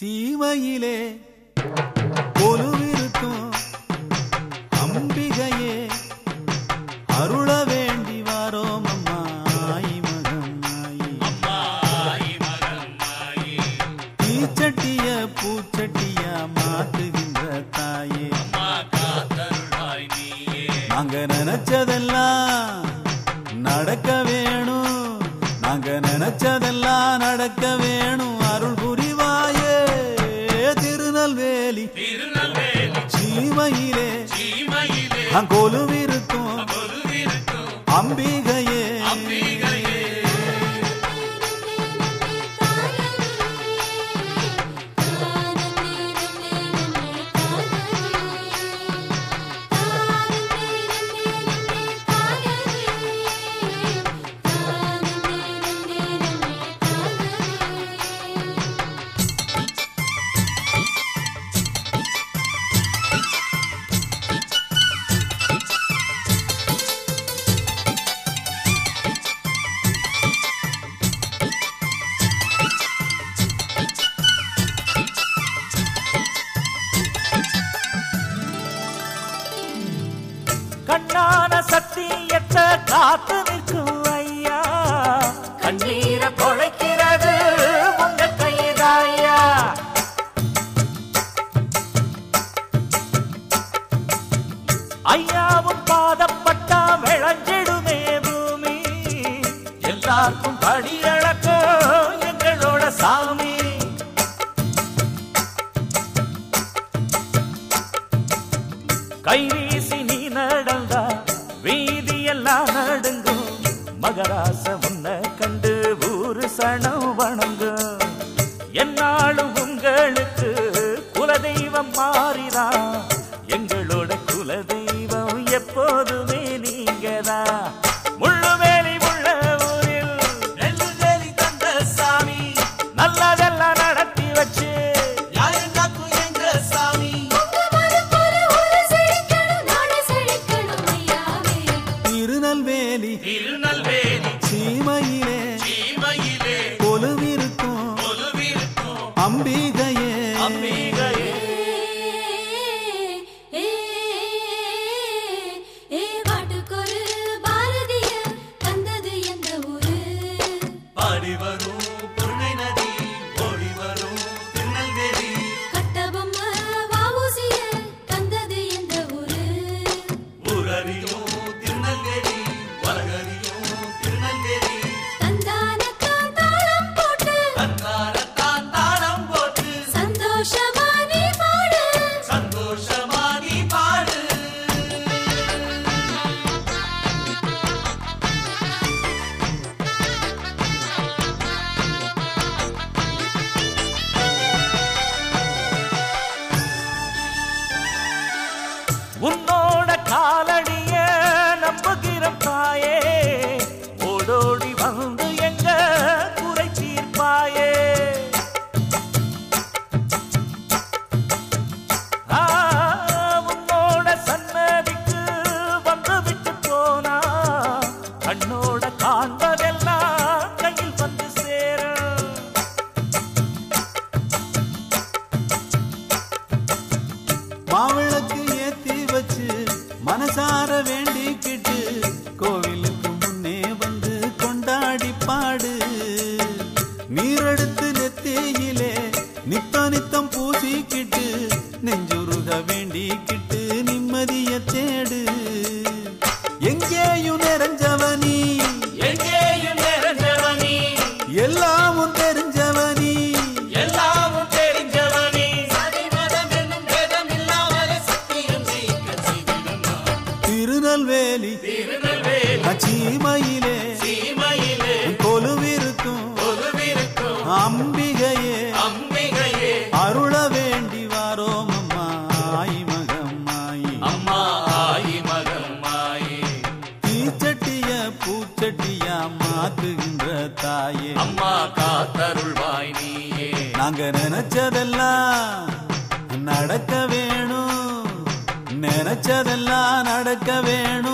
சீமையிலே கொலுவிருக்கும் அம்பிகையே அருள வேண்டி வாரோம் அம்மாயி மகம் ஆயி தீச்சட்டிய பூச்சட்டிய மாத்துகின்ற தாயே. நாங்க நினைச்சதெல்லாம் நடக்க வேணும். நாங்க நினைச்சதெல்லாம் நடக்க வேணும். சீமையிலே. அங்கொலுவிருக்கும் அம்பிகையே காத்து நிற்கும் ஐயா. கண்ணீரை தொலைக்கிறது உங்க கைதாயா ஐயாவும் பாதப்பட்டா விளைஞ்சிடுமே பூமி. எல்லாருக்கும் படி இழக்கும் எங்களோட சாமி. கைவீசி நீ நடந்தா சனம் வணங்கும். என்னாலும் உங்களுக்கு குலதெய்வம் மாறி திருநெல்வேலி திருநெல்வேலி. சீமையிலே சீமையிலே. கொலுவிருக்கும் கொலுவிருக்கும் உன்னோட கால வேண்டிக்கிட்டு கோவிலுக்கு முன்னே வந்து கொண்டாடி பாடு. நீரெடுத்து நெத்தியிலே நித்த நித்தம் பூசிக்கிட்டு நெஞ்சுருக வேண்டிக்கிட்டு தாயே. அம்மா காத்தருள்வாய் நீயே. நாங்க நினைச்சதெல்லாம் நடக்க வேணும். நினைச்சதெல்லாம் நடக்க வேணும்.